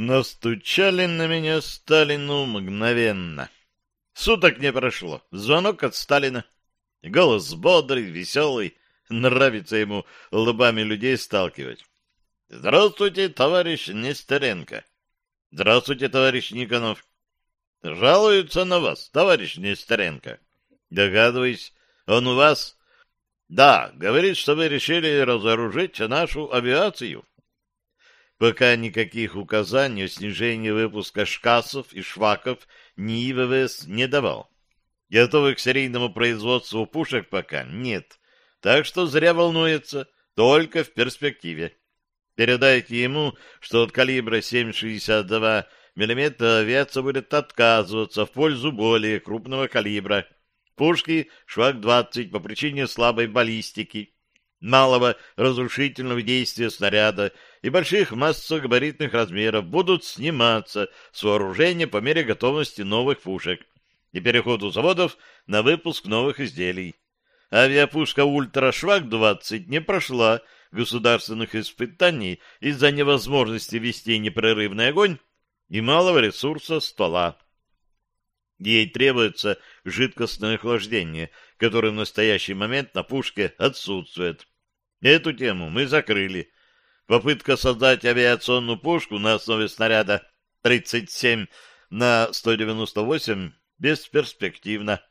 Настучали на меня Сталину мгновенно. Суток не прошло. Звонок от Сталина. Голос бодрый, веселый. Нравится ему лбами людей сталкивать. «Здравствуйте, товарищ Нестеренко!» «Здравствуйте, товарищ Никонов!» «Жалуются на вас, товарищ Нестеренко!» «Догадываюсь, он у вас?» «Да, говорит, что вы решили разоружить нашу авиацию». Пока никаких указаний о снижении выпуска шкасов и шваков ни ВВС не давал. Готовых к серийному производству пушек пока нет, так что зря волнуется, только в перспективе. Передайте ему, что от калибра 7,62 мм авиация будет отказываться в пользу более крупного калибра. Пушки «Швак-20» по причине слабой баллистики, малого разрушительного действия снаряда и больших массогабаритных размеров будут сниматься с вооружения по мере готовности новых пушек и переходу заводов на выпуск новых изделий. Авиапушка «Ультра-Швак-20» не прошла государственных испытаний из-за невозможности вести непрерывный огонь и малого ресурса ствола. Ей требуется жидкостное охлаждение, которое в настоящий момент на пушке отсутствует. Эту тему мы закрыли. Попытка создать авиационную пушку на основе снаряда 37 на 198 бесперспективна.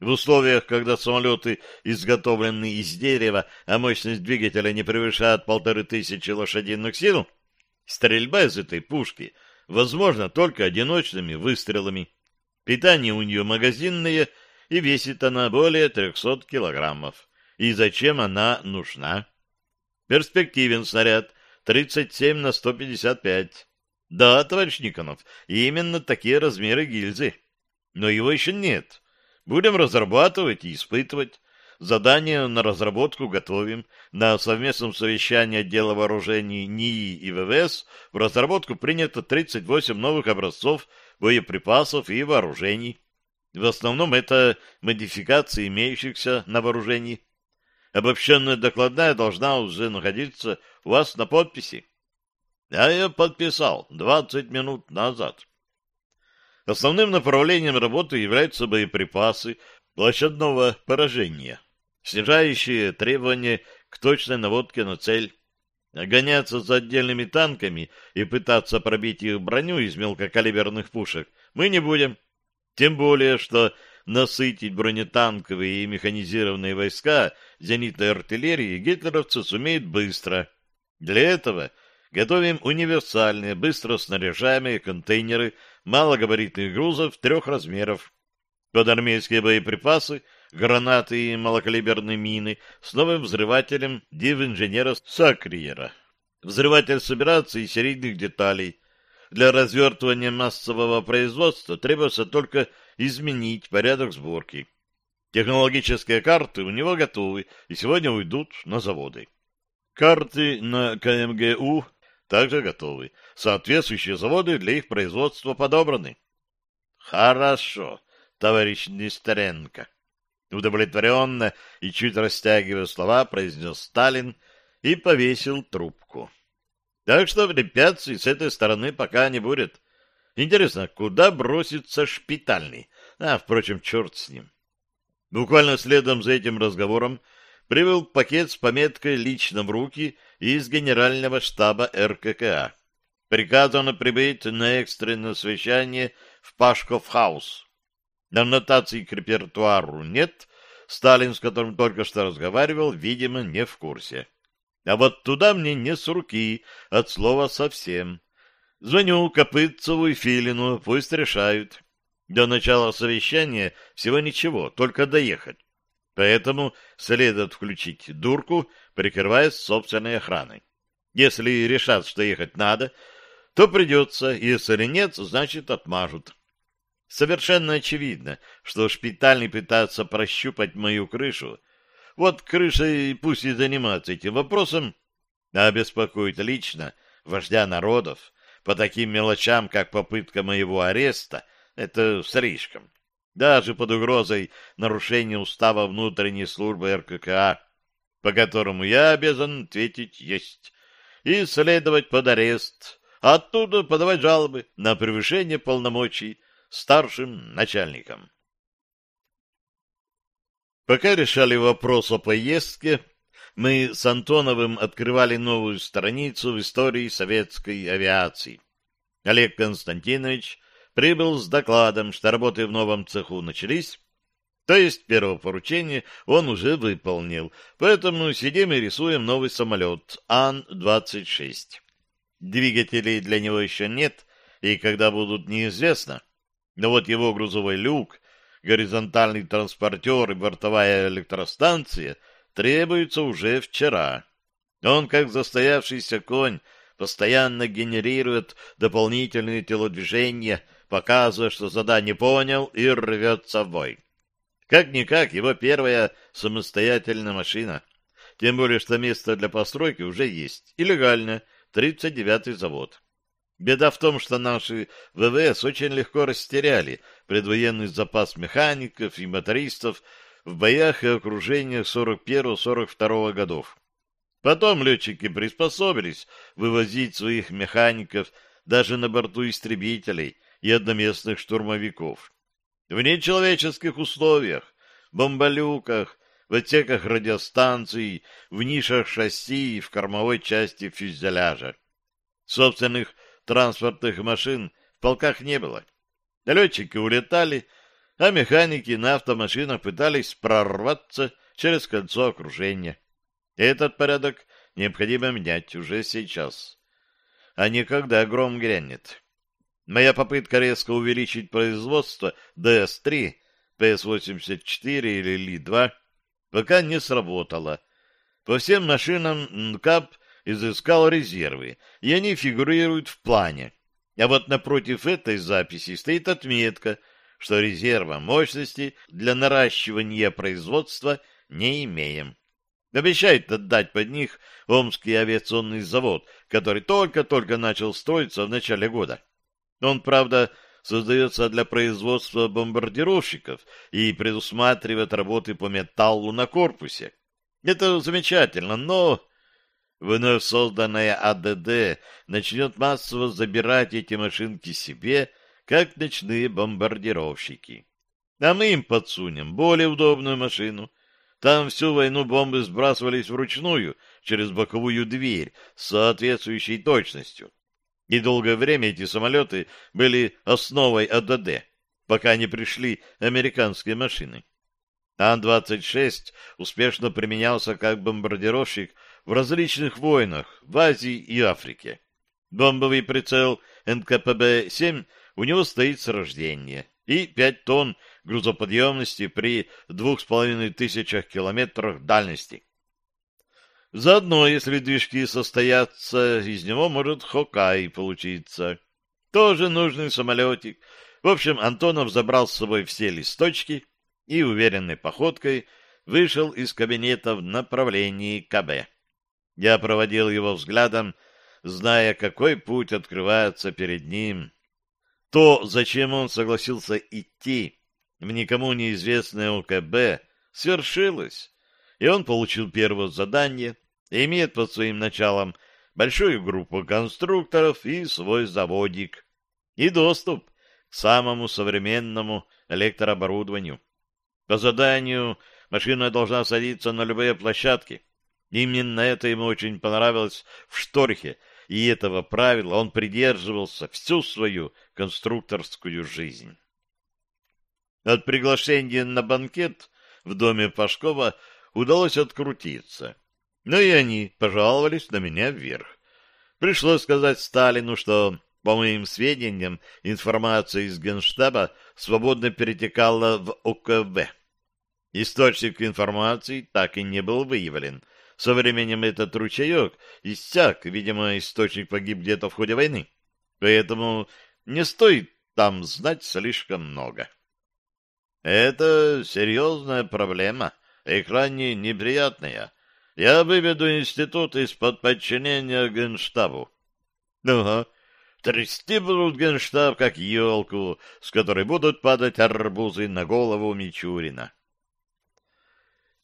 В условиях, когда самолеты изготовлены из дерева, а мощность двигателя не превышает полторы тысячи лошадиных сил, стрельба из этой пушки возможна только одиночными выстрелами. Питание у нее магазинное, и весит она более 300 килограммов. И зачем она нужна? Перспективен снаряд 37 на 155. Да, товарищ Никонов, именно такие размеры гильзы. Но его еще нет. Будем разрабатывать и испытывать. Задание на разработку готовим. На совместном совещании отдела вооружений НИИ и ВВС в разработку принято 38 новых образцов боеприпасов и вооружений. В основном это модификации имеющихся на вооружении. Обобщенная докладная должна уже находиться у вас на подписи. Я ее подписал 20 минут назад. Основным направлением работы являются боеприпасы площадного поражения, снижающие требования к точной наводке на цель. Гоняться за отдельными танками и пытаться пробить их броню из мелкокалиберных пушек мы не будем. Тем более, что насытить бронетанковые и механизированные войска зенитной артиллерии гитлеровцы сумеют быстро. Для этого готовим универсальные, быстро снаряжаемые контейнеры малогабаритных грузов трех размеров, под армейские боеприпасы, гранаты и малокалиберные мины с новым взрывателем див-инженера Сакриера. Взрыватель собирается из серийных деталей. Для развертывания массового производства требуется только изменить порядок сборки. Технологические карты у него готовы и сегодня уйдут на заводы. Карты на КМГУ также готовы. Соответствующие заводы для их производства подобраны. Хорошо, товарищ Нестеренко. Удовлетворенно и чуть растягивая слова, произнес Сталин и повесил трубку. Так что препятствий с этой стороны пока не будет. Интересно, куда бросится шпитальный? А, впрочем, черт с ним. Буквально следом за этим разговором привел пакет с пометкой «Лично в руки» из Генерального штаба РККА. Приказано прибыть на экстренное совещание в Пашков-хаус. Аннотаций к репертуару нет, Сталин, с которым только что разговаривал, видимо, не в курсе. А вот туда мне не с руки, от слова совсем. Звоню Копытцеву и Филину, пусть решают. До начала совещания всего ничего, только доехать. Поэтому следует включить дурку, прикрываясь собственной охраной. Если решат, что ехать надо, то придется, если нет, значит отмажут. Совершенно очевидно, что шпитальный пытается прощупать мою крышу. Вот крыша и пусть и занимается этим вопросом, а беспокоит лично вождя народов по таким мелочам, как попытка моего ареста, это слишком даже под угрозой нарушения устава внутренней службы РККА, по которому я обязан ответить есть, и следовать под арест, оттуда подавать жалобы на превышение полномочий старшим начальникам. Пока решали вопрос о поездке, мы с Антоновым открывали новую страницу в истории советской авиации. Олег Константинович прибыл с докладом, что работы в новом цеху начались, то есть первое поручение он уже выполнил, поэтому сидим и рисуем новый самолет Ан-26. Двигателей для него еще нет, и когда будут, неизвестно. Но вот его грузовой люк, горизонтальный транспортер и бортовая электростанция требуются уже вчера. Он, как застоявшийся конь, постоянно генерирует дополнительные телодвижения, показывая, что задание понял и рвется в бой. Как-никак его первая самостоятельная машина. Тем более, что место для постройки уже есть. И легально. 39-й завод. Беда в том, что наши ВВС очень легко растеряли предвоенный запас механиков и мотористов в боях и окружениях 41-42 годов. Потом летчики приспособились вывозить своих механиков даже на борту истребителей и одноместных штурмовиков. В нечеловеческих условиях, бомболюках, в отсеках радиостанций, в нишах шасси и в кормовой части фюзеляжа. Собственных транспортных машин в полках не было. Летчики улетали, а механики на автомашинах пытались прорваться через кольцо окружения. Этот порядок необходимо менять уже сейчас, а не когда гром грянет. Моя попытка резко увеличить производство ДС-3, ПС-84 или Ли-2 пока не сработала. По всем машинам НКАП изыскал резервы, и они фигурируют в плане. А вот напротив этой записи стоит отметка, что резерва мощности для наращивания производства не имеем. Обещает отдать под них Омский авиационный завод, который только-только начал строиться в начале года. Он, правда, создается для производства бомбардировщиков и предусматривает работы по металлу на корпусе. Это замечательно, но вновь созданная АДД начнет массово забирать эти машинки себе, как ночные бомбардировщики. А мы им подсунем более удобную машину. Там всю войну бомбы сбрасывались вручную через боковую дверь с соответствующей точностью. И долгое время эти самолеты были основой АДД, пока не пришли американские машины. Ан-26 успешно применялся как бомбардировщик в различных войнах в Азии и Африке. Бомбовый прицел НКПБ-7 у него стоит с рождения, и 5 тонн грузоподъемности при 2500 километрах дальности. Заодно, если движки состоятся, из него может Хокай получиться. Тоже нужный самолетик. В общем, Антонов забрал с собой все листочки и уверенной походкой вышел из кабинета в направлении КБ. Я проводил его взглядом, зная, какой путь открывается перед ним. То, зачем он согласился идти в никому неизвестное ОКБ, свершилось, и он получил первое задание — имеет под своим началом большую группу конструкторов и свой заводик, и доступ к самому современному электрооборудованию. По заданию машина должна садиться на любые площадки. Именно это ему очень понравилось в Шторхе, и этого правила он придерживался всю свою конструкторскую жизнь. От приглашения на банкет в доме Пашкова удалось открутиться. Но и они пожаловались на меня вверх. Пришлось сказать Сталину, что, по моим сведениям, информация из Генштаба свободно перетекала в ОКВ. Источник информации так и не был выявлен. Со временем этот ручеек иссяк, видимо, источник погиб где-то в ходе войны. Поэтому не стоит там знать слишком много. Это серьезная проблема и крайне неприятная, я выведу институт из-под подчинения Генштабу. Ага, трясти будут Генштаб, как елку, с которой будут падать арбузы на голову Мичурина.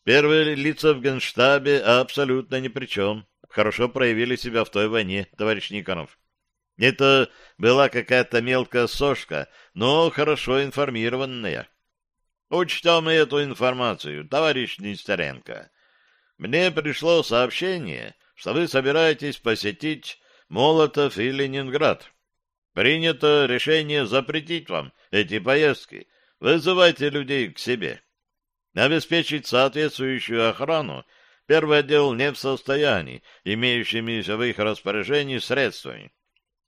Первые лица в Генштабе абсолютно ни при чем. Хорошо проявили себя в той войне, товарищ Никонов. Это была какая-то мелкая сошка, но хорошо информированная. Учтем эту информацию, товарищ Нестеренко. Мне пришло сообщение, что вы собираетесь посетить Молотов и Ленинград. Принято решение запретить вам эти поездки. Вызывайте людей к себе. Обеспечить соответствующую охрану первый отдел не в состоянии, имеющимися в их распоряжении средствами.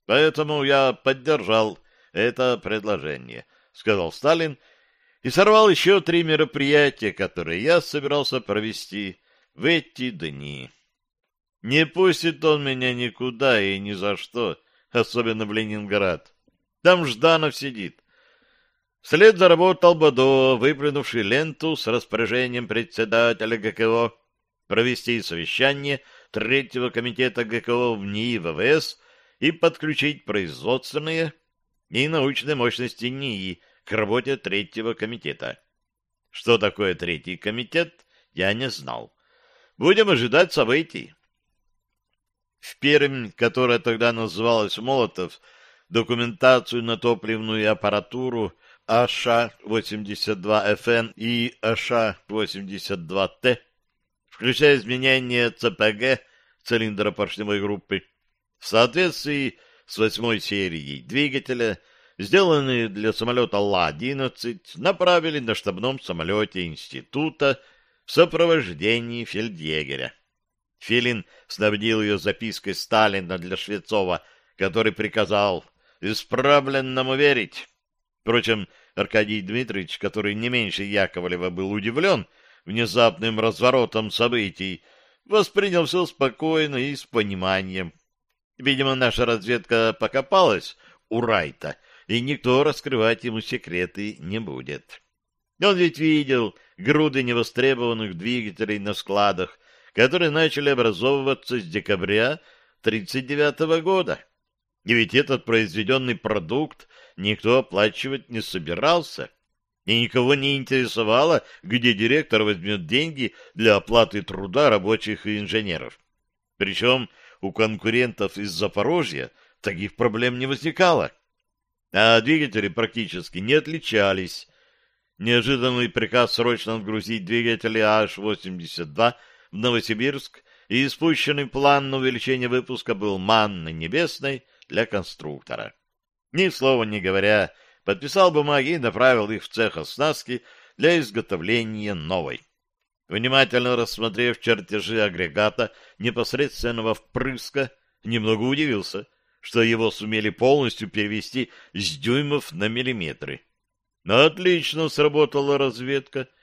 Поэтому я поддержал это предложение, сказал Сталин, и сорвал еще три мероприятия, которые я собирался провести в эти дни. Не пустит он меня никуда и ни за что, особенно в Ленинград. Там Жданов сидит. Вслед заработал Бодо, выплюнувший ленту с распоряжением председателя ГКО провести совещание Третьего комитета ГКО в НИИ ВВС и подключить производственные и научные мощности НИИ к работе Третьего комитета. Что такое Третий комитет, я не знал. Будем ожидать событий. В Пермь, которая тогда называлась Молотов, документацию на топливную аппаратуру АШ-82ФН и АШ-82Т, включая изменение ЦПГ цилиндра поршневой группы, в соответствии с восьмой серией двигателя, сделанные для самолета Ла-11, направили на штабном самолете института в сопровождении фельдъегеря. Филин снабдил ее запиской Сталина для Швецова, который приказал «исправленному верить». Впрочем, Аркадий Дмитриевич, который не меньше Яковлева был удивлен внезапным разворотом событий, воспринял все спокойно и с пониманием. Видимо, наша разведка покопалась у Райта, и никто раскрывать ему секреты не будет. Он ведь видел груды невостребованных двигателей на складах, которые начали образовываться с декабря 1939 года. И ведь этот произведенный продукт никто оплачивать не собирался, и никого не интересовало, где директор возьмет деньги для оплаты труда рабочих и инженеров. Причем у конкурентов из Запорожья таких проблем не возникало. А двигатели практически не отличались. Неожиданный приказ срочно отгрузить двигатели H-82 в Новосибирск, и спущенный план на увеличение выпуска был манной небесной для конструктора. Ни слова не говоря, подписал бумаги и направил их в цех оснастки для изготовления новой. Внимательно рассмотрев чертежи агрегата непосредственного впрыска, немного удивился, что его сумели полностью перевести с дюймов на миллиметры. Но отлично сработала разведка —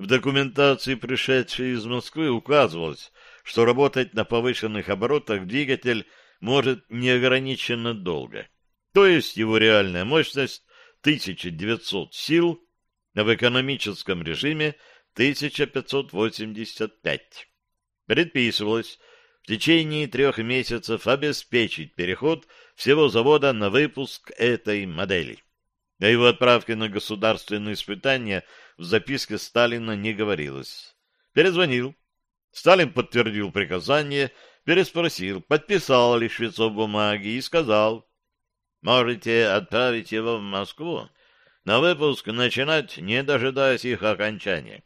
в документации, пришедшей из Москвы, указывалось, что работать на повышенных оборотах двигатель может неограниченно долго. То есть его реальная мощность 1900 сил, в экономическом режиме 1585. Предписывалось в течение трех месяцев обеспечить переход всего завода на выпуск этой модели. О его отправке на государственные испытания в записке Сталина не говорилось. Перезвонил. Сталин подтвердил приказание, переспросил, подписал ли Швецов бумаги и сказал, «Можете отправить его в Москву, на выпуск начинать, не дожидаясь их окончания.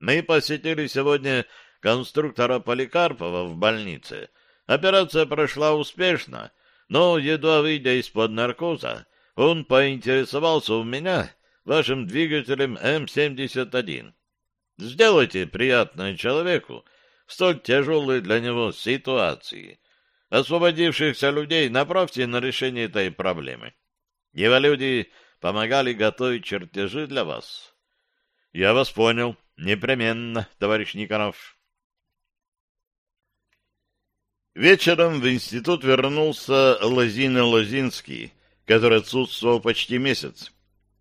Мы посетили сегодня конструктора Поликарпова в больнице. Операция прошла успешно, но, едва выйдя из-под наркоза, он поинтересовался у меня вашим двигателем М-71. Сделайте приятное человеку в столь тяжелой для него ситуации. Освободившихся людей направьте на решение этой проблемы. Его люди помогали готовить чертежи для вас. Я вас понял. Непременно, товарищ Никонов. Вечером в институт вернулся Лозина Лозинский, который отсутствовал почти месяц.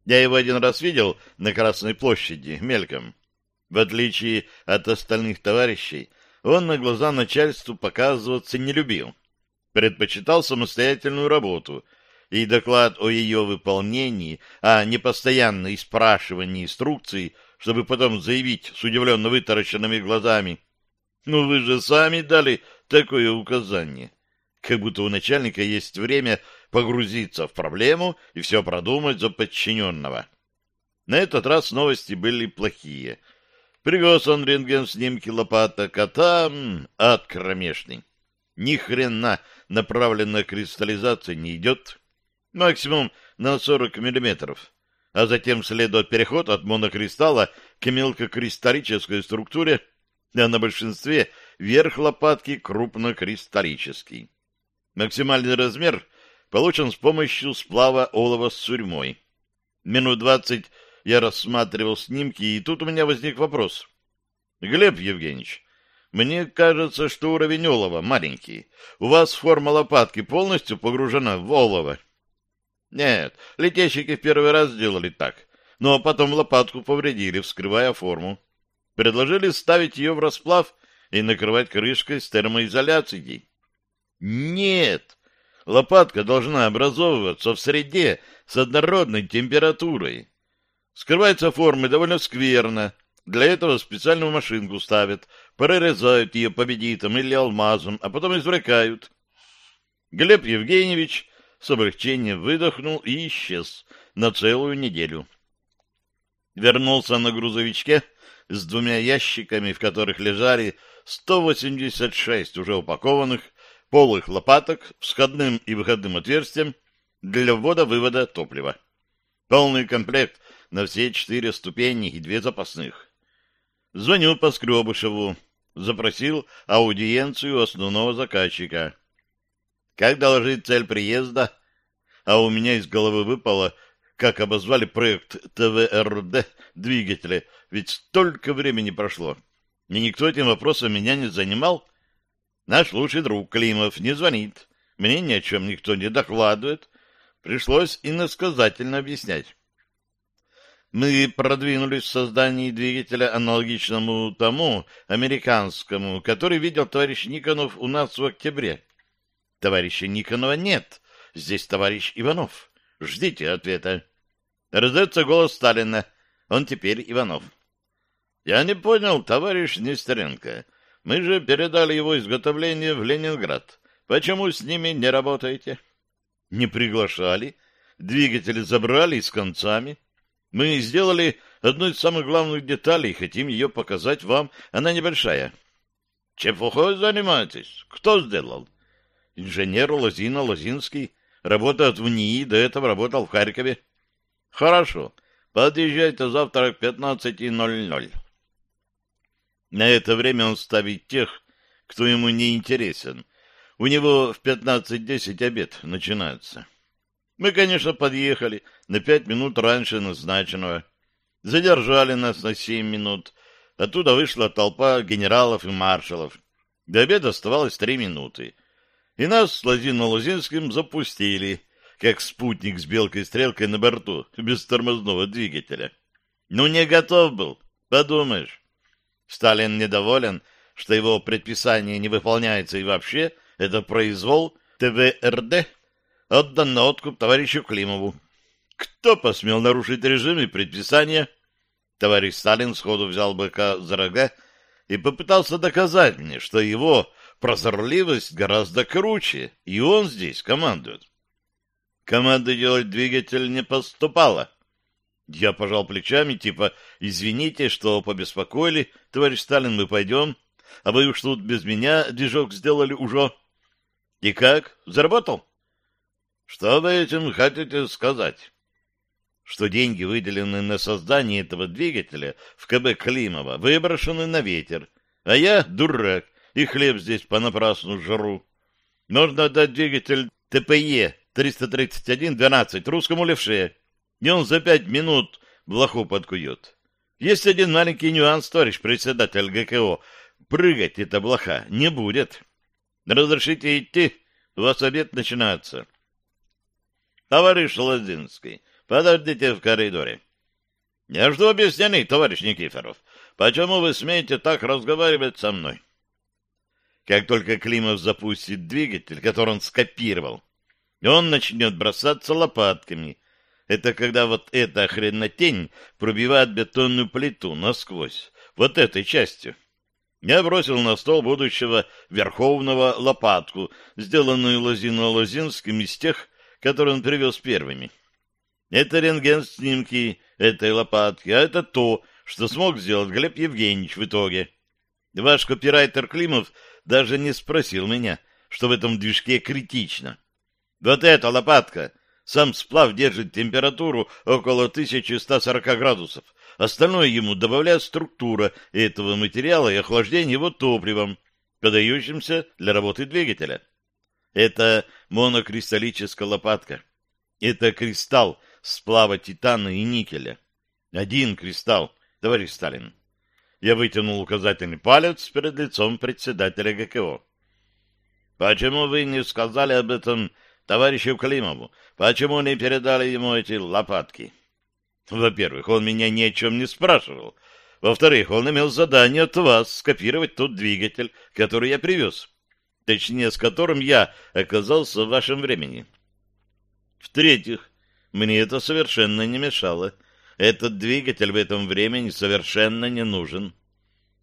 Я его один раз видел на Красной площади, мельком. В отличие от остальных товарищей, он на глаза начальству показываться не любил. Предпочитал самостоятельную работу, и доклад о ее выполнении, а не постоянное спрашивание инструкций, чтобы потом заявить с удивленно вытаращенными глазами. «Ну вы же сами дали такое указание». как будто у начальника есть время погрузиться в проблему и все продумать за подчиненного. На этот раз новости были плохие. Привез он рентген снимки лопаток, а там ад кромешный. Ни хрена направленная кристаллизация не идет. Максимум на 40 миллиметров. А затем следует переход от монокристалла к мелкокристаллической структуре, а на большинстве верх лопатки крупнокристаллический. Максимальный размер получен с помощью сплава олова с сурьмой. Минут двадцать я рассматривал снимки, и тут у меня возник вопрос. Глеб Евгеньевич, мне кажется, что уровень олова маленький. У вас форма лопатки полностью погружена в олово. Нет, летейщики в первый раз сделали так, но потом лопатку повредили, вскрывая форму. Предложили ставить ее в расплав и накрывать крышкой с термоизоляцией. Нет, лопатка должна образовываться в среде с однородной температурой. Скрывается формы довольно скверно. Для этого специальную машинку ставят, прорезают ее победитом или алмазом, а потом извлекают. Глеб Евгеньевич с облегчением выдохнул и исчез на целую неделю. Вернулся на грузовичке с двумя ящиками, в которых лежали 186 уже упакованных полых лопаток с входным и выходным отверстием для ввода-вывода топлива. Полный комплект на все четыре ступени и две запасных. Звоню по Скребышеву. Запросил аудиенцию основного заказчика. Как доложить цель приезда? А у меня из головы выпало, как обозвали проект ТВРД двигателя, ведь столько времени прошло. И никто этим вопросом меня не занимал. Наш лучший друг Климов не звонит. Мне ни о чем никто не докладывает. Пришлось иносказательно объяснять. Мы продвинулись в создании двигателя, аналогичному тому американскому, который видел товарищ Никонов у нас в октябре. Товарища Никонова нет. Здесь товарищ Иванов. Ждите ответа. Раздается голос Сталина. Он теперь Иванов. Я не понял, товарищ Нестеренко. Мы же передали его изготовление в Ленинград. Почему с ними не работаете? Не приглашали. Двигатели забрали с концами. Мы сделали одну из самых главных деталей, хотим ее показать вам. Она небольшая. Чепухой занимаетесь? Кто сделал? Инженер Лозина Лозинский. Работает в НИИ, до этого работал в Харькове. Хорошо. Подъезжайте завтра к 15.00. На это время он ставит тех, кто ему не интересен. У него в 15.10 обед начинается. Мы, конечно, подъехали на пять минут раньше назначенного. Задержали нас на семь минут. Оттуда вышла толпа генералов и маршалов. До обеда оставалось три минуты. И нас с Лозино-Лозинским запустили, как спутник с белкой-стрелкой на борту, без тормозного двигателя. Ну, не готов был, подумаешь. Сталин недоволен, что его предписание не выполняется и вообще это произвол ТВРД отдан на откуп товарищу Климову. Кто посмел нарушить режим и предписания? Товарищ Сталин сходу взял быка за рога и попытался доказать мне, что его прозорливость гораздо круче, и он здесь командует. Команды делать двигатель не поступало. Я пожал плечами, типа, извините, что побеспокоили, товарищ Сталин, мы пойдем, а вы уж тут без меня движок сделали уже. И как, заработал? Что вы этим хотите сказать? Что деньги, выделенные на создание этого двигателя в КБ Климова, выброшены на ветер, а я дурак и хлеб здесь понапрасну жру. Нужно отдать двигатель ТПЕ 331-12 русскому левше, и он за пять минут блоху подкует. Есть один маленький нюанс, товарищ председатель ГКО. Прыгать эта блоха не будет. Разрешите идти? У вас обед начинается. Товарищ Лозинский, подождите в коридоре. Я жду объяснений, товарищ Никифоров. Почему вы смеете так разговаривать со мной? Как только Климов запустит двигатель, который он скопировал, он начнет бросаться лопатками. Это когда вот эта хренотень пробивает бетонную плиту насквозь, вот этой частью. Я бросил на стол будущего Верховного лопатку, сделанную Лозино-Лозинским из тех, которые он привез первыми. Это рентген-снимки этой лопатки, а это то, что смог сделать Глеб Евгеньевич в итоге. Ваш копирайтер Климов даже не спросил меня, что в этом движке критично. Вот эта лопатка, сам сплав держит температуру около 1140 градусов. Остальное ему добавляет структура этого материала и охлаждение его топливом, подающимся для работы двигателя. Это монокристаллическая лопатка. Это кристалл сплава титана и никеля. Один кристалл, товарищ Сталин. Я вытянул указательный палец перед лицом председателя ГКО. Почему вы не сказали об этом товарищу Климову? Почему не передали ему эти лопатки? Во-первых, он меня ни о чем не спрашивал. Во-вторых, он имел задание от вас скопировать тот двигатель, который я привез. Точнее, с которым я оказался в вашем времени. В-третьих, мне это совершенно не мешало. Этот двигатель в этом времени совершенно не нужен.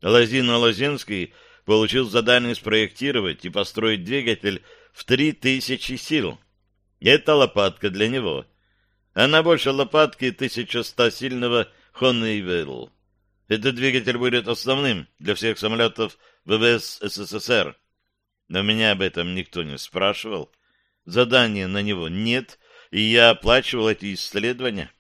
Лозино-Лозинский получил задание спроектировать и построить двигатель в три тысячи сил. Это лопатка для него. Она больше лопатки 1100-сильного Хоннейвелл. Этот двигатель будет основным для всех самолетов ВВС СССР. Но меня об этом никто не спрашивал. Задания на него нет, и я оплачивал эти исследования.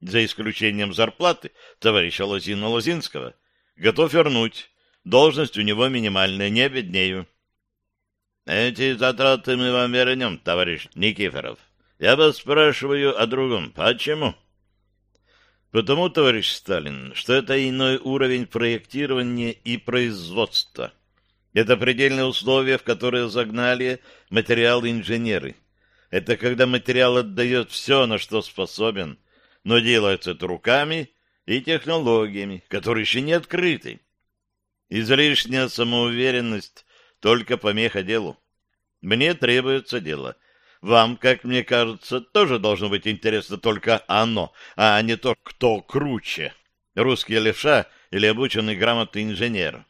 За исключением зарплаты товарища Лозина-Лозинского. Готов вернуть. Должность у него минимальная, не обеднею. Эти затраты мы вам вернем, товарищ Никифоров. Я вас спрашиваю о другом. Почему? Потому, товарищ Сталин, что это иной уровень проектирования и производства. Это предельные условия, в которые загнали материалы инженеры. Это когда материал отдает все, на что способен, но делается это руками и технологиями, которые еще не открыты. Излишняя самоуверенность только помеха делу. Мне требуется дело. Вам, как мне кажется, тоже должно быть интересно только оно, а не то, кто круче. Русский левша или обученный грамотный инженер.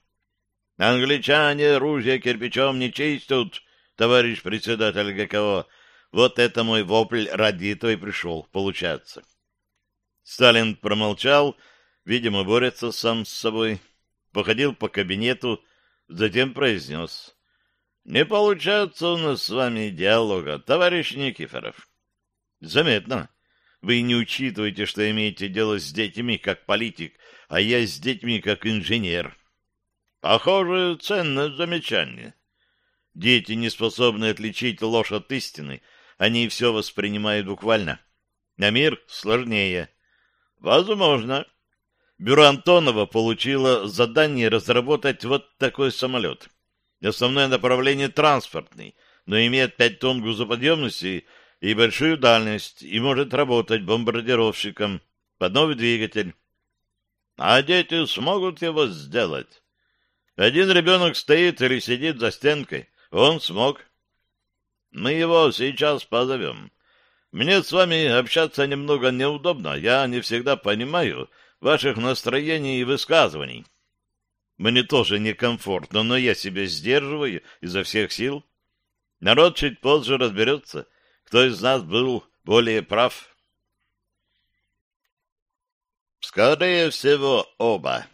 Англичане ружья кирпичом не чистят, товарищ председатель ГКО. Вот это мой вопль ради этого пришел, получаться. Сталин промолчал, видимо, борется сам с собой, походил по кабинету, затем произнес. — Не получается у нас с вами диалога, товарищ Никифоров. — Заметно. Вы не учитываете, что имеете дело с детьми как политик, а я с детьми как инженер. — Похоже, ценное замечание. Дети не способны отличить ложь от истины, они все воспринимают буквально. А мир сложнее. Возможно. Бюро Антонова получило задание разработать вот такой самолет. Основное направление транспортный, но имеет 5 тонн грузоподъемности и большую дальность, и может работать бомбардировщиком под новый двигатель. А дети смогут его сделать. Один ребенок стоит или сидит за стенкой. Он смог. Мы его сейчас позовем. Мне с вами общаться немного неудобно. Я не всегда понимаю ваших настроений и высказываний. Мне тоже некомфортно, но я себя сдерживаю изо всех сил. Народ чуть позже разберется, кто из нас был более прав. Скорее всего, оба.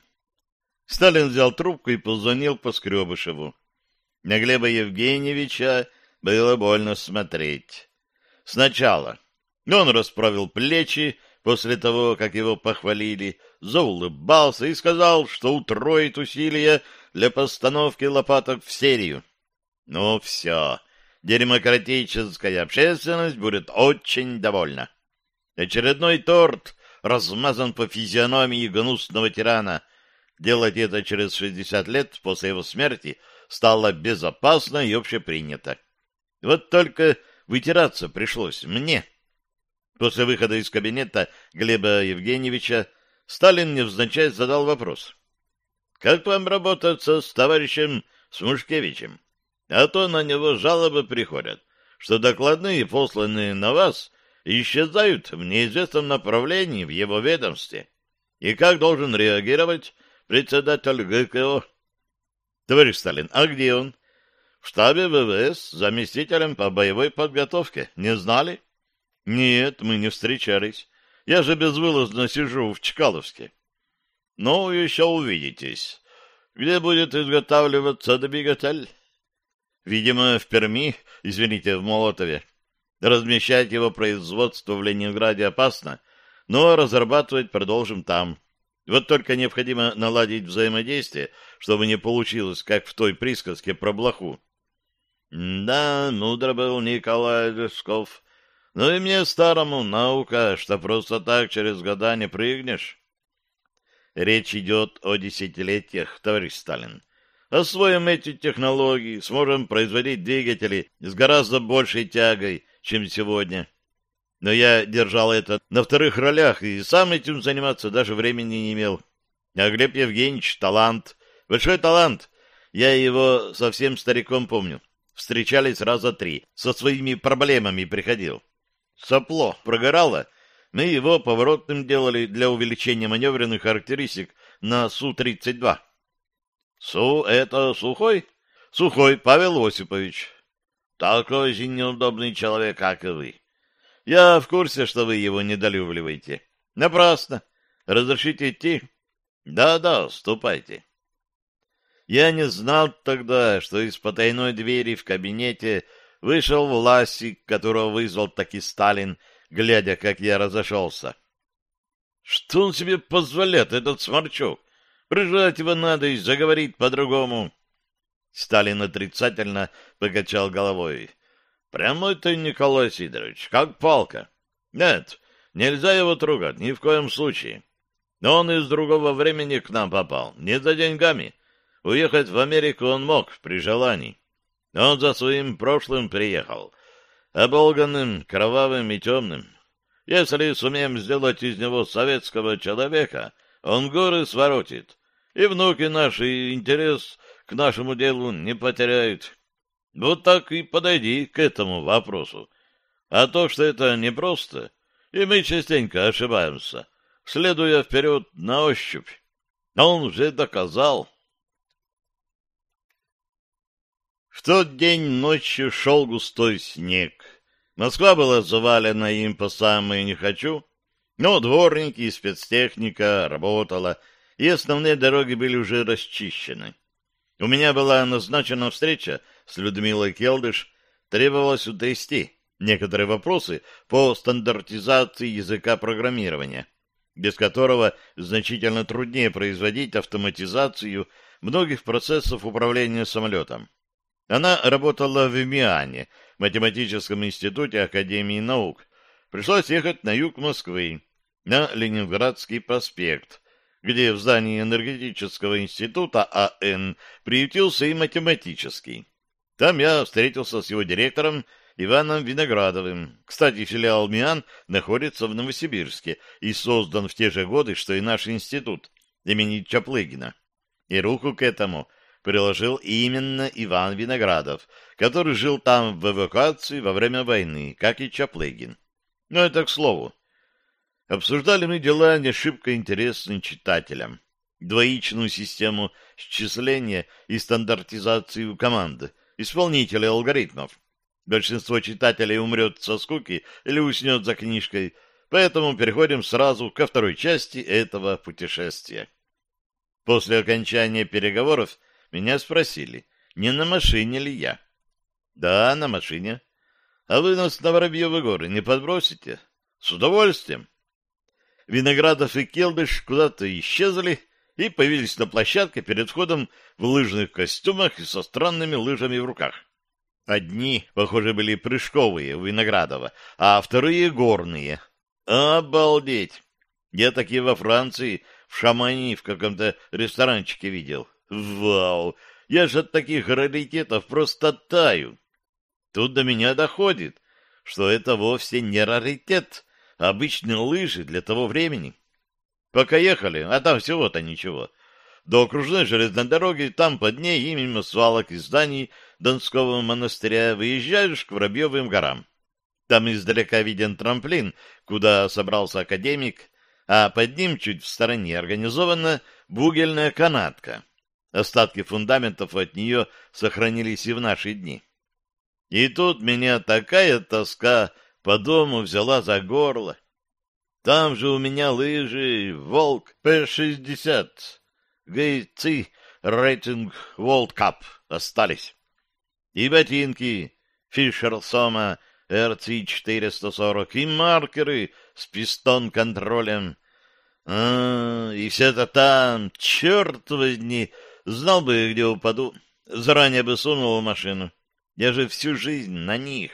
Сталин взял трубку и позвонил по Скребышеву. На Глеба Евгеньевича было больно смотреть. Сначала он расправил плечи после того, как его похвалили, заулыбался и сказал, что утроит усилия для постановки лопаток в серию. Ну все, демократическая общественность будет очень довольна. Очередной торт размазан по физиономии гнусного тирана. Делать это через шестьдесят лет после его смерти стало безопасно и общепринято. Вот только вытираться пришлось мне. После выхода из кабинета Глеба Евгеньевича Сталин невзначай задал вопрос. «Как вам работаться с товарищем Смушкевичем? А то на него жалобы приходят, что докладные, посланные на вас, исчезают в неизвестном направлении в его ведомстве. И как должен реагировать председатель ГКО?» Товарищ Сталин, а где он? В штабе ВВС, заместителем по боевой подготовке. Не знали? Нет, мы не встречались. Я же безвылазно сижу в Чкаловске. Ну, еще увидитесь. Где будет изготавливаться двигатель? Видимо, в Перми, извините, в Молотове. Размещать его производство в Ленинграде опасно, но разрабатывать продолжим там. Вот только необходимо наладить взаимодействие, чтобы не получилось, как в той присказке про блоху. Да, мудро был Николай Лесков. Ну и мне, старому, наука, что просто так через года не прыгнешь. Речь идет о десятилетиях, товарищ Сталин. Освоим эти технологии, сможем производить двигатели с гораздо большей тягой, чем сегодня. Но я держал это на вторых ролях и сам этим заниматься даже времени не имел. А Глеб Евгеньевич — талант, большой талант. Я его совсем стариком помню встречались раза три, со своими проблемами приходил. Сопло прогорало, мы его поворотным делали для увеличения маневренных характеристик на Су-32. Су — это Сухой? Сухой Павел Осипович. Такой же неудобный человек, как и вы. Я в курсе, что вы его недолюбливаете. Напрасно. Разрешите идти? Да-да, ступайте. Я не знал тогда, что из потайной двери в кабинете вышел Власик, которого вызвал таки Сталин, глядя, как я разошелся. Что он себе позволяет, этот сморчок? Прижать его надо и заговорить по-другому. Сталин отрицательно покачал головой. Прямой ты, Николай Сидорович, как палка. Нет, нельзя его трогать, ни в коем случае. Но он из другого времени к нам попал, не за деньгами. Уехать в Америку он мог при желании. Он за своим прошлым приехал, оболганным, кровавым и темным. Если сумеем сделать из него советского человека, он горы своротит, и внуки наши интерес к нашему делу не потеряют. Вот так и подойди к этому вопросу. А то, что это непросто, и мы частенько ошибаемся, следуя вперед на ощупь. Он уже доказал. В тот день ночью шел густой снег. Москва была завалена им по самое не хочу, но дворники и спецтехника работала, и основные дороги были уже расчищены. У меня была назначена встреча с Людмилой Келдыш, требовалось утрясти некоторые вопросы по стандартизации языка программирования, без которого значительно труднее производить автоматизацию многих процессов управления самолетом. Она работала в МИАНе, математическом институте Академии наук. Пришлось ехать на юг Москвы, на Ленинградский проспект, где в здании энергетического института АН приютился и математический. Там я встретился с его директором Иваном Виноградовым. Кстати, филиал МИАН находится в Новосибирске и создан в те же годы, что и наш институт имени Чаплыгина. И руку к этому приложил именно Иван Виноградов, который жил там в эвакуации во время войны, как и Чаплыгин. Но это к слову. Обсуждали мы дела не шибко интересным читателям. Двоичную систему счисления и стандартизации у команды, исполнителей алгоритмов. Большинство читателей умрет со скуки или уснет за книжкой, поэтому переходим сразу ко второй части этого путешествия. После окончания переговоров меня спросили, не на машине ли я. Да, на машине. А вы нас на Воробьевы горы не подбросите? С удовольствием. Виноградов и Келдыш куда-то исчезли и появились на площадке перед входом в лыжных костюмах и со странными лыжами в руках. Одни, похоже, были прыжковые у Виноградова, а вторые — горные. Обалдеть! Я такие во Франции, в Шамани, в каком-то ресторанчике видел. Вау! Я же от таких раритетов просто таю. Тут до меня доходит, что это вовсе не раритет, а обычные лыжи для того времени. Пока ехали, а там всего-то ничего. До окружной железной дороги, там под ней и мимо свалок и зданий Донского монастыря выезжаешь к Воробьевым горам. Там издалека виден трамплин, куда собрался академик, а под ним чуть в стороне организована бугельная канатка. Остатки фундаментов от нее сохранились и в наши дни. И тут меня такая тоска по дому взяла за горло. Там же у меня лыжи «Волк П-60», ГЦ рейтинг World Cup остались. И ботинки Фишер Сома RC-440, и маркеры с пистон-контролем. А, и все это там, черт возьми, знал бы, где упаду, заранее бы сунул в машину. Я же всю жизнь на них.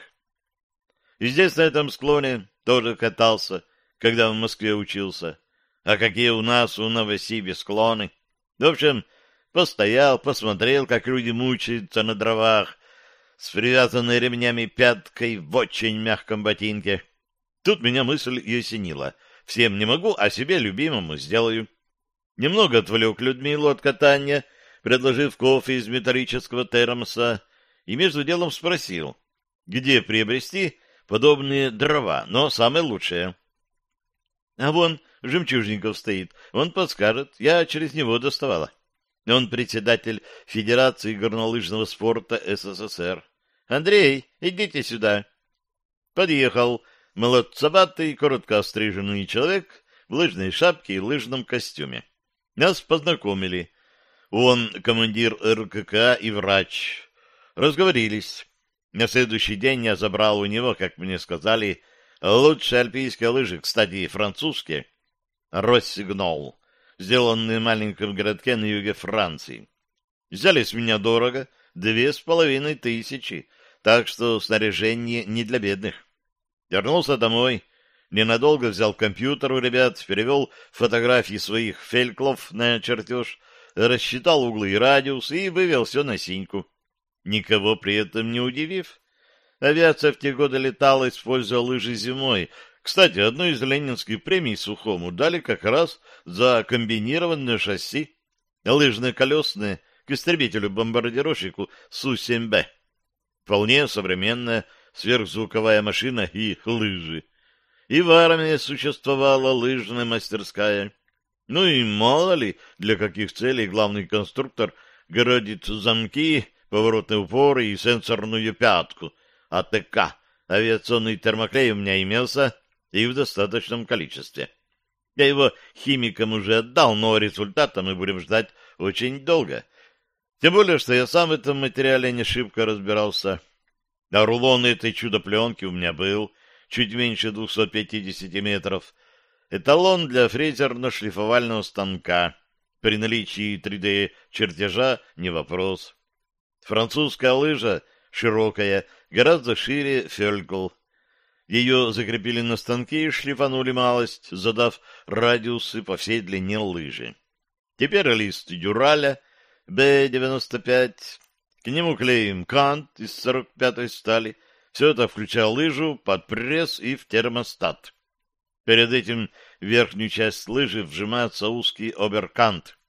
И здесь, на этом склоне, тоже катался, когда в Москве учился. А какие у нас, у Новосибе, склоны. В общем, постоял, посмотрел, как люди мучаются на дровах, с привязанной ремнями пяткой в очень мягком ботинке. Тут меня мысль и осенила. Всем не могу, а себе любимому сделаю. Немного отвлек Людмилу от катания, предложив кофе из металлического термоса, и между делом спросил, где приобрести подобные дрова, но самые лучшие. А вон Жемчужников стоит, он подскажет, я через него доставала. Он председатель Федерации горнолыжного спорта СССР. Андрей, идите сюда. Подъехал молодцеватый, коротко остриженный человек в лыжной шапке и лыжном костюме. Нас познакомили. Он командир РКК и врач. Разговорились. На следующий день я забрал у него, как мне сказали, лучшие альпийские лыжи, кстати, французские, «Россигнол», сделанные в маленьком городке на юге Франции. Взяли с меня дорого, две с половиной тысячи, так что снаряжение не для бедных. Вернулся домой, ненадолго взял компьютер у ребят, перевел фотографии своих фельклов на чертеж, рассчитал углы и радиус и вывел все на синьку никого при этом не удивив. Авиация в те годы летала, используя лыжи зимой. Кстати, одну из ленинских премий Сухому дали как раз за комбинированное шасси, лыжные колесные к истребителю-бомбардировщику Су-7Б. Вполне современная сверхзвуковая машина и лыжи. И в армии существовала лыжная мастерская. Ну и мало ли, для каких целей главный конструктор городит замки поворотный упор и сенсорную пятку АТК. Авиационный термоклей у меня имелся и в достаточном количестве. Я его химикам уже отдал, но результата мы будем ждать очень долго. Тем более, что я сам в этом материале не шибко разбирался. А рулон этой чудо-пленки у меня был чуть меньше 250 метров. Эталон для фрезерно-шлифовального станка. При наличии 3D-чертежа не вопрос. Французская лыжа, широкая, гораздо шире фелькл. Ее закрепили на станке и шлифанули малость, задав радиусы по всей длине лыжи. Теперь лист дюраля B95, к нему клеим кант из 45-й стали, все это включая лыжу под пресс и в термостат. Перед этим в верхнюю часть лыжи вжимается узкий оберкант.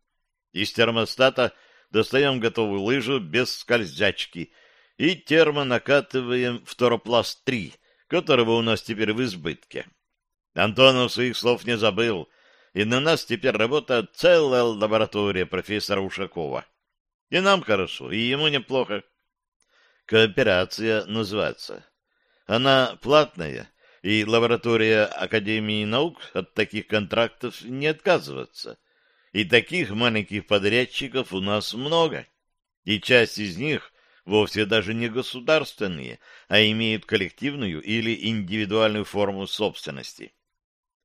Из термостата достаем готовую лыжу без скользячки и термонакатываем второпласт-3, которого у нас теперь в избытке. Антонов своих слов не забыл, и на нас теперь работает целая лаборатория профессора Ушакова. И нам хорошо, и ему неплохо. Кооперация называется. Она платная, и лаборатория Академии наук от таких контрактов не отказывается. И таких маленьких подрядчиков у нас много. И часть из них вовсе даже не государственные, а имеют коллективную или индивидуальную форму собственности.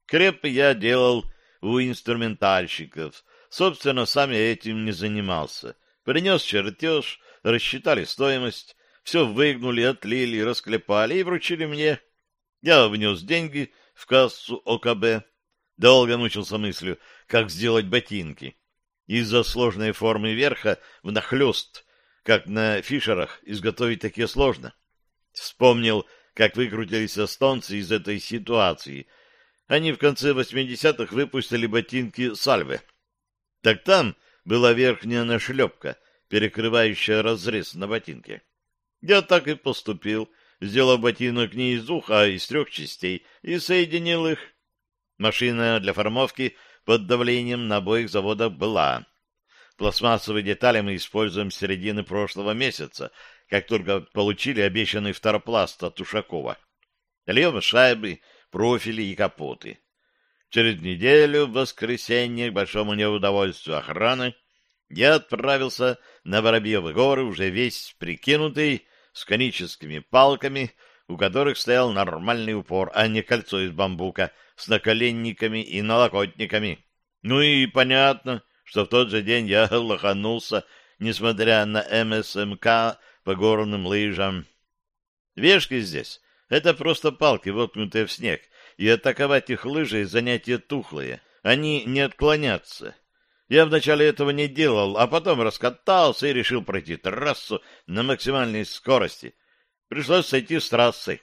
Креп я делал у инструментальщиков. Собственно, сам я этим не занимался. Принес чертеж, рассчитали стоимость, все выгнули, отлили, расклепали и вручили мне. Я внес деньги в кассу ОКБ. Долго мучился мыслью, как сделать ботинки. Из-за сложной формы верха внахлёст, как на фишерах, изготовить такие сложно. Вспомнил, как выкрутились эстонцы из этой ситуации. Они в конце 80-х выпустили ботинки «Сальве». Так там была верхняя нашлепка, перекрывающая разрез на ботинке. Я так и поступил, сделав ботинок не из двух, а из трех частей, и соединил их. Машина для формовки под давлением на обоих заводах была. Пластмассовые детали мы используем с середины прошлого месяца, как только получили обещанный второпласт от Ушакова. Льем шайбы, профили и капоты. Через неделю, в воскресенье, к большому неудовольствию охраны, я отправился на Воробьевы горы, уже весь прикинутый, с коническими палками, у которых стоял нормальный упор, а не кольцо из бамбука с наколенниками и налокотниками. Ну и понятно, что в тот же день я лоханулся, несмотря на МСМК по горным лыжам. Вешки здесь — это просто палки, воткнутые в снег, и атаковать их лыжей — занятие тухлое. Они не отклонятся. Я вначале этого не делал, а потом раскатался и решил пройти трассу на максимальной скорости. Пришлось сойти с трассы.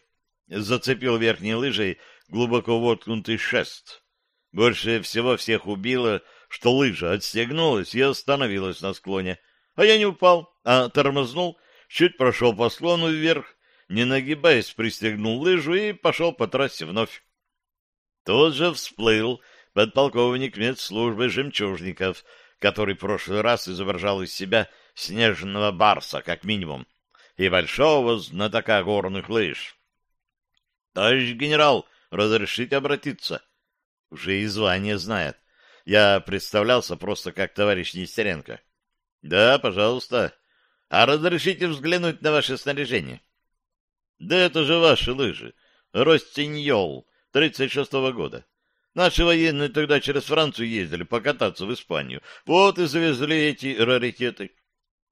Зацепил верхней лыжей глубоко воткнутый шест. Больше всего всех убило, что лыжа отстегнулась и остановилась на склоне. А я не упал, а тормознул, чуть прошел по склону вверх, не нагибаясь, пристегнул лыжу и пошел по трассе вновь. Тут же всплыл подполковник медслужбы жемчужников, который в прошлый раз изображал из себя снежного барса, как минимум, и большого знатока горных лыж. — Товарищ генерал, разрешите обратиться? Уже и звание знает. Я представлялся просто как товарищ Нестеренко. — Да, пожалуйста. А разрешите взглянуть на ваше снаряжение? — Да это же ваши лыжи. Ростиньол, 36-го года. Наши военные тогда через Францию ездили покататься в Испанию. Вот и завезли эти раритеты.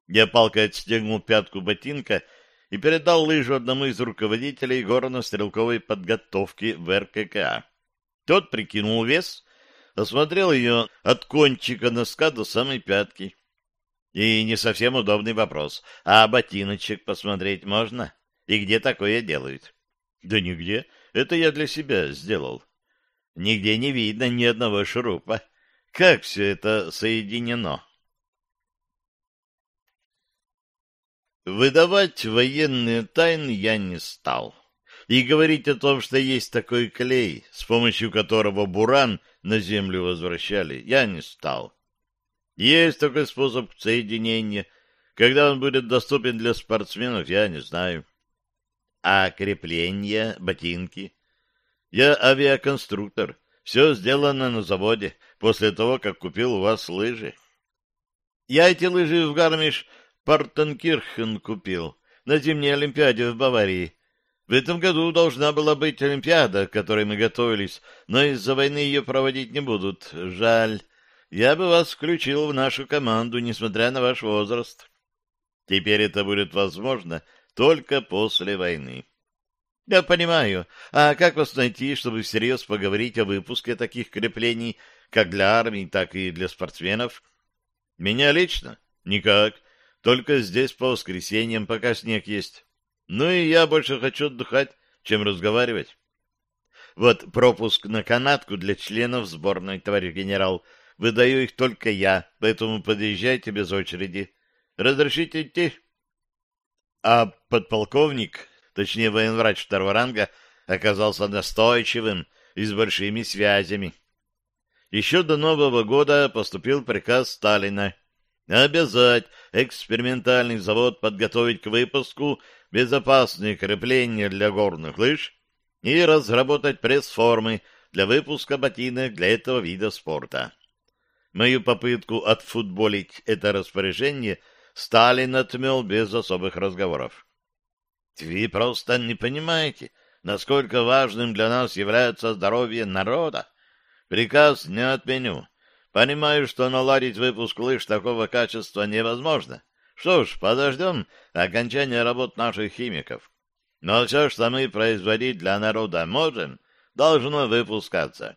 Я палкой отстегнул пятку ботинка и передал лыжу одному из руководителей горно-стрелковой подготовки в РККА. Тот прикинул вес, осмотрел ее от кончика носка до самой пятки. И не совсем удобный вопрос. А ботиночек посмотреть можно? И где такое делают? Да нигде. Это я для себя сделал. Нигде не видно ни одного шурупа. Как все это соединено? Выдавать военные тайны я не стал. И говорить о том, что есть такой клей, с помощью которого буран на землю возвращали, я не стал. Есть такой способ соединения. Когда он будет доступен для спортсменов, я не знаю. А крепления, ботинки? Я авиаконструктор. Все сделано на заводе, после того, как купил у вас лыжи. Я эти лыжи в Гармиш Партенкирхен купил на зимней Олимпиаде в Баварии. В этом году должна была быть Олимпиада, к которой мы готовились, но из-за войны ее проводить не будут. Жаль. Я бы вас включил в нашу команду, несмотря на ваш возраст. Теперь это будет возможно только после войны. Я понимаю. А как вас найти, чтобы всерьез поговорить о выпуске таких креплений, как для армии, так и для спортсменов? Меня лично? Никак. Только здесь по воскресеньям, пока снег есть. Ну и я больше хочу отдыхать, чем разговаривать. Вот пропуск на канатку для членов сборной, товарищ генерал. Выдаю их только я, поэтому подъезжайте без очереди. Разрешите идти? А подполковник точнее военврач второго ранга, оказался настойчивым и с большими связями. Еще до Нового года поступил приказ Сталина обязать экспериментальный завод подготовить к выпуску безопасные крепления для горных лыж и разработать пресс-формы для выпуска ботинок для этого вида спорта. Мою попытку отфутболить это распоряжение Сталин отмел без особых разговоров. Вы просто не понимаете, насколько важным для нас является здоровье народа. Приказ не отменю. Понимаю, что наладить выпуск лыж такого качества невозможно. Что ж, подождем окончания работ наших химиков. Но все, что мы производить для народа можем, должно выпускаться.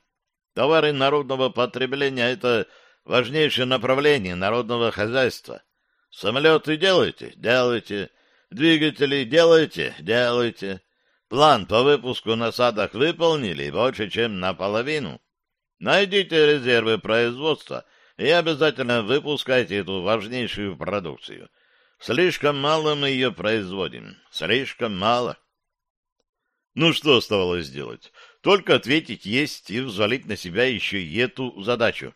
Товары народного потребления — это важнейшее направление народного хозяйства. Самолеты делайте, делайте. Двигатели делайте, делайте. План по выпуску насадок выполнили больше, чем наполовину. Найдите резервы производства и обязательно выпускайте эту важнейшую продукцию. Слишком мало мы ее производим. Слишком мало. Ну, что оставалось сделать? Только ответить «есть» и взвалить на себя еще и эту задачу.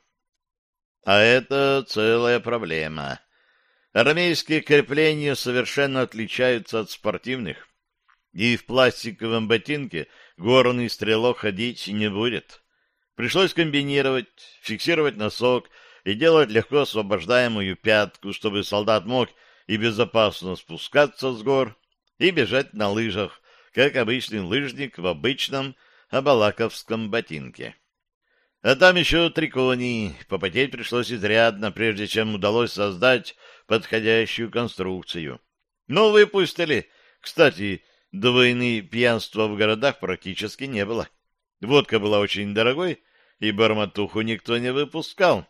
А это целая проблема. Армейские крепления совершенно отличаются от спортивных. И в пластиковом ботинке горный стрелок ходить не будет. Пришлось комбинировать, фиксировать носок и делать легко освобождаемую пятку, чтобы солдат мог и безопасно спускаться с гор и бежать на лыжах, как обычный лыжник в обычном абалаковском ботинке. А там еще триконий, попотеть пришлось изрядно, прежде чем удалось создать подходящую конструкцию. Но выпустили. Кстати, до войны пьянства в городах практически не было. Водка была очень дорогой, и барматуху никто не выпускал.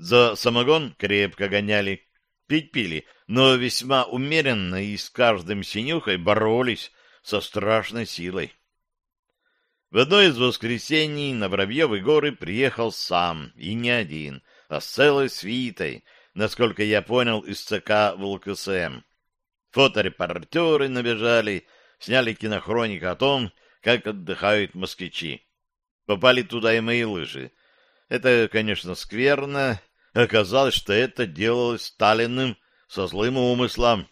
За самогон крепко гоняли, пить пили, но весьма умеренно и с каждым синюхой боролись со страшной силой. В одно из воскресений на Воробьевы горы приехал сам, и не один, а с целой свитой, насколько я понял, из ЦК ВЛКСМ. Фоторепортеры набежали, сняли кинохроник о том, как отдыхают москвичи. Попали туда и мои лыжи. Это, конечно, скверно. Оказалось, что это делалось Сталиным со злым умыслом.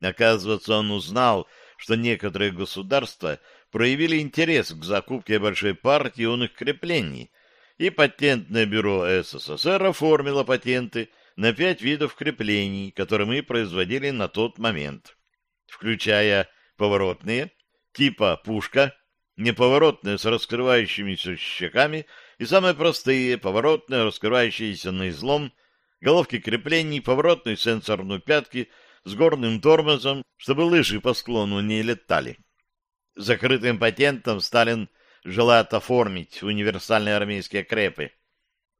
Оказывается, он узнал, что некоторые государства проявили интерес к закупке большой партии онных креплений, и патентное бюро СССР оформило патенты на пять видов креплений, которые мы производили на тот момент, включая поворотные, типа пушка, неповоротные с раскрывающимися щеками и самые простые, поворотные, раскрывающиеся на излом, головки креплений, поворотные сенсорные пятки с горным тормозом, чтобы лыжи по склону не летали. Закрытым патентом Сталин желает оформить универсальные армейские крепы.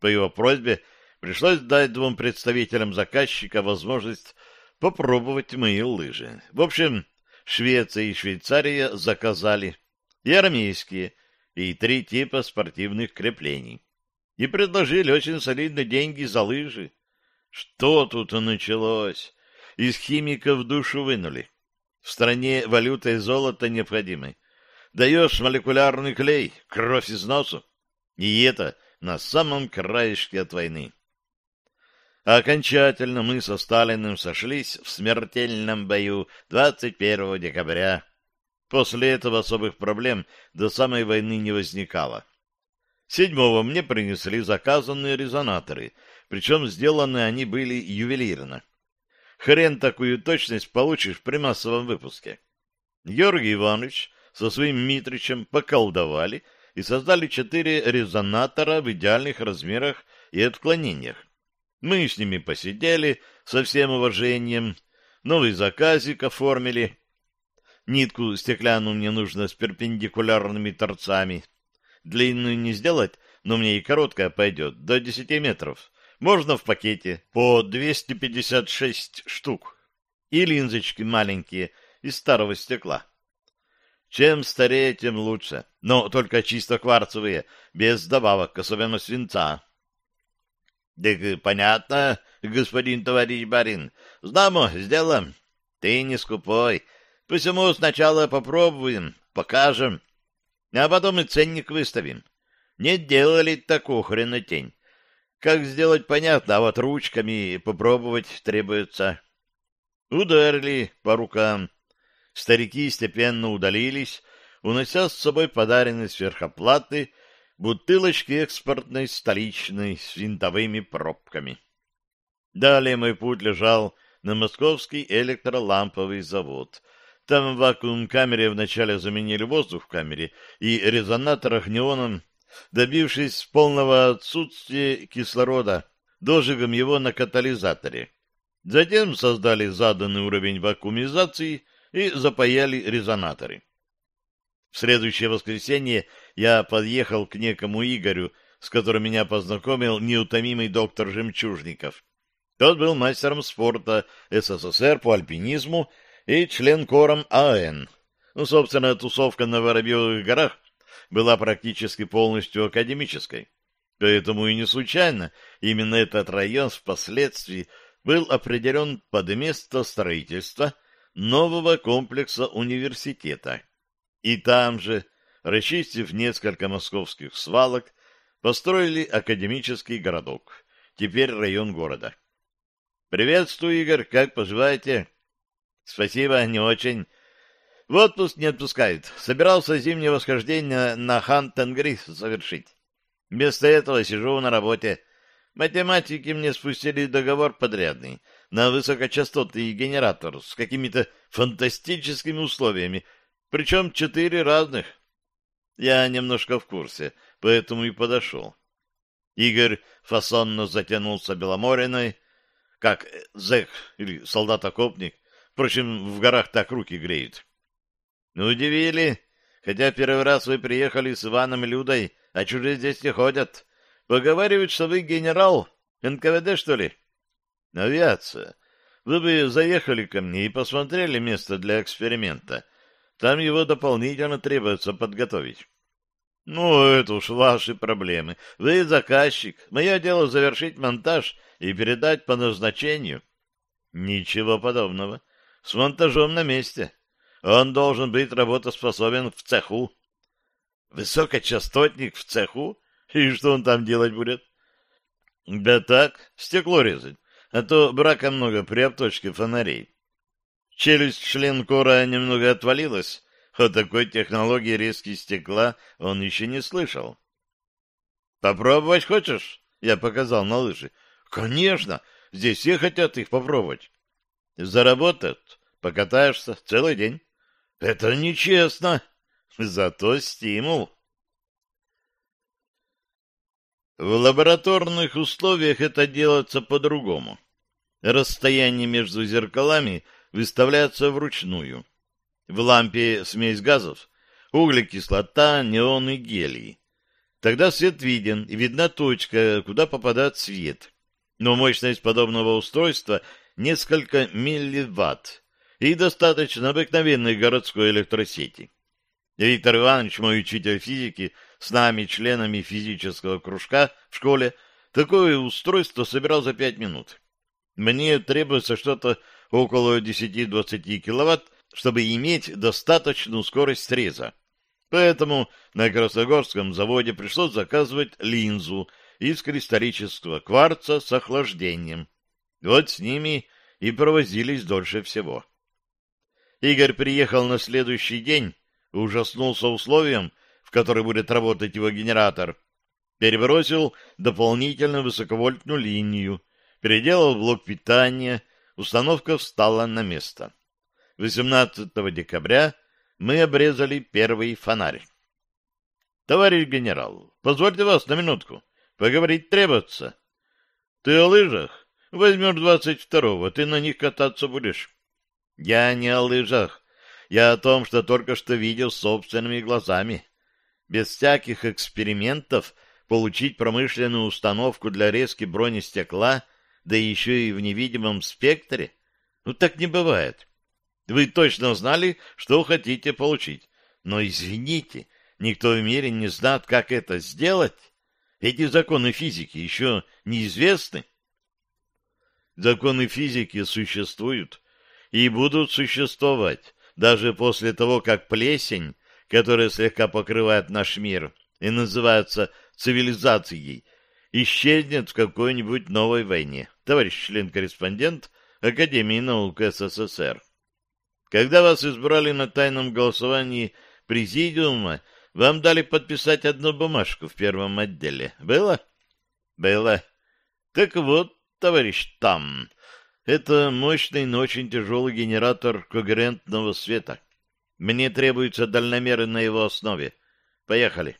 По его просьбе пришлось дать двум представителям заказчика возможность попробовать мои лыжи. В общем, Швеция и Швейцария заказали и армейские, и три типа спортивных креплений. И предложили очень солидные деньги за лыжи. Что тут началось? Из химиков душу вынули. В стране валюта и золото необходимы. Даешь молекулярный клей, кровь из носу. И это на самом краешке от войны. А окончательно мы со Сталиным сошлись в смертельном бою 21 декабря. После этого особых проблем до самой войны не возникало. Седьмого мне принесли заказанные резонаторы, причем сделаны они были ювелирно. Хрен такую точность получишь при массовом выпуске. Георгий Иванович со своим Митричем поколдовали и создали четыре резонатора в идеальных размерах и отклонениях. Мы с ними посидели со всем уважением, новый заказик оформили. Нитку стеклянную мне нужно с перпендикулярными торцами. Длинную не сделать, но мне и короткая пойдет, до 10 метров. Можно в пакете по 256 штук. И линзочки маленькие из старого стекла. Чем старее, тем лучше. Но только чисто кварцевые, без добавок, особенно свинца. — Так понятно, господин товарищ барин. Знамо, сделаем. Ты не скупой. Посему сначала попробуем, покажем, а потом и ценник выставим. Не делали такую хренотень. Как сделать, понятно, а вот ручками попробовать требуется. Ударили по рукам. Старики степенно удалились, унося с собой подаренные сверхоплаты бутылочки экспортной столичной с винтовыми пробками. Далее мой путь лежал на московский электроламповый завод. Там в вакуум-камере вначале заменили воздух в камере и резонаторах неоном добившись полного отсутствия кислорода дожигом его на катализаторе. Затем создали заданный уровень вакуумизации и запаяли резонаторы. В следующее воскресенье я подъехал к некому Игорю, с которым меня познакомил неутомимый доктор Жемчужников. Тот был мастером спорта СССР по альпинизму и член кором АН. Ну, собственно, тусовка на Воробьевых горах была практически полностью академической. Поэтому и не случайно именно этот район впоследствии был определен под место строительства нового комплекса университета. И там же, расчистив несколько московских свалок, построили академический городок, теперь район города. «Приветствую, Игорь, как поживаете?» «Спасибо, не очень. В отпуск не отпускают. Собирался зимнее восхождение на Хан-Тенгри совершить. Вместо этого сижу на работе. Математики мне спустили договор подрядный на высокочастотный генератор с какими-то фантастическими условиями, причем четыре разных. Я немножко в курсе, поэтому и подошел. Игорь фасонно затянулся Беломориной, как зэк или солдат-окопник. Впрочем, в горах так руки греют. Удивили, хотя первый раз вы приехали с Иваном и Людой, а чужие здесь не ходят. Поговаривают, что вы генерал НКВД, что ли? Авиация. Вы бы заехали ко мне и посмотрели место для эксперимента. Там его дополнительно требуется подготовить. Ну, это уж ваши проблемы. Вы заказчик. Мое дело завершить монтаж и передать по назначению. Ничего подобного. С монтажом на месте. Он должен быть работоспособен в цеху. Высокочастотник в цеху? И что он там делать будет? Да так, стекло резать, а то брака много при обточке фонарей. Челюсть член кора немного отвалилась, о такой технологии резки стекла он еще не слышал. «Попробовать хочешь?» — я показал на лыжи. «Конечно! Здесь все хотят их попробовать. Заработают, покатаешься целый день. Это нечестно, зато стимул». В лабораторных условиях это делается по-другому. Расстояние между зеркалами выставляется вручную. В лампе смесь газов, углекислота, неон и гелий. Тогда свет виден, и видна точка, куда попадает свет. Но мощность подобного устройства несколько милливатт и достаточно обыкновенной городской электросети. Виктор Иванович, мой учитель физики, с нами, членами физического кружка в школе, такое устройство собирал за пять минут. Мне требуется что-то около 10-20 киловатт, чтобы иметь достаточную скорость среза. Поэтому на Красногорском заводе пришлось заказывать линзу из кристаллического кварца с охлаждением. Вот с ними и провозились дольше всего. Игорь приехал на следующий день, ужаснулся условиям, в которых будет работать его генератор, перебросил дополнительно высоковольтную линию, переделал блок питания, установка встала на место. 18 декабря мы обрезали первый фонарь. Товарищ генерал, позвольте вас на минутку. Поговорить требуется. Ты о лыжах? Возьмешь двадцать второго, ты на них кататься будешь. Я не о лыжах. Я о том, что только что видел собственными глазами. Без всяких экспериментов получить промышленную установку для резки бронестекла, да еще и в невидимом спектре? Ну, так не бывает. Вы точно знали, что хотите получить. Но, извините, никто в мире не знает, как это сделать. Эти законы физики еще неизвестны. Законы физики существуют и будут существовать даже после того, как плесень, которая слегка покрывает наш мир и называется цивилизацией, исчезнет в какой-нибудь новой войне. Товарищ член-корреспондент Академии наук СССР. Когда вас избрали на тайном голосовании президиума, вам дали подписать одну бумажку в первом отделе. Было? Было. Так вот, товарищ там, это мощный, но очень тяжелый генератор когерентного света. Мне требуются дальномеры на его основе. Поехали.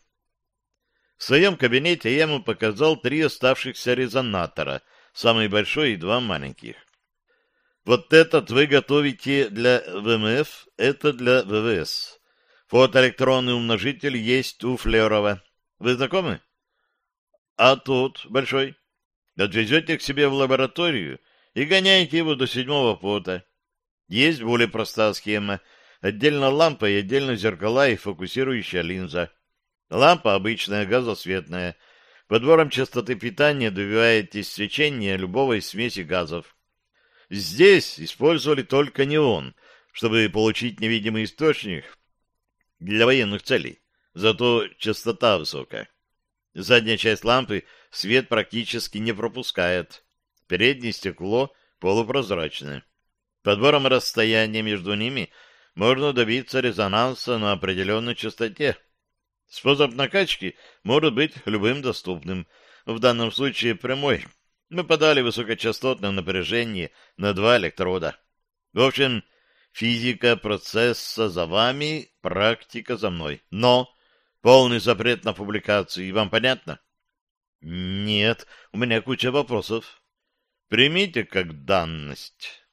В своем кабинете я ему показал три оставшихся резонатора, самый большой и два маленьких. Вот этот вы готовите для ВМФ, это для ВВС. Фотоэлектронный умножитель есть у Флерова. Вы знакомы? А тут большой. Отвезете к себе в лабораторию и гоняете его до седьмого пота. Есть более простая схема. Отдельно лампа и отдельно зеркала и фокусирующая линза. Лампа обычная, газосветная. Подбором частоты питания добиваетесь свечения любого из смеси газов. Здесь использовали только неон, чтобы получить невидимый источник для военных целей, зато частота высокая. Задняя часть лампы свет практически не пропускает. Переднее стекло полупрозрачное. Подбором расстояния между ними можно добиться резонанса на определенной частоте. Способ накачки может быть любым доступным, в данном случае прямой. Мы подали высокочастотное напряжение на два электрода. В общем, физика процесса за вами, практика за мной. Но полный запрет на публикации. Вам понятно? Нет, у меня куча вопросов. Примите как данность.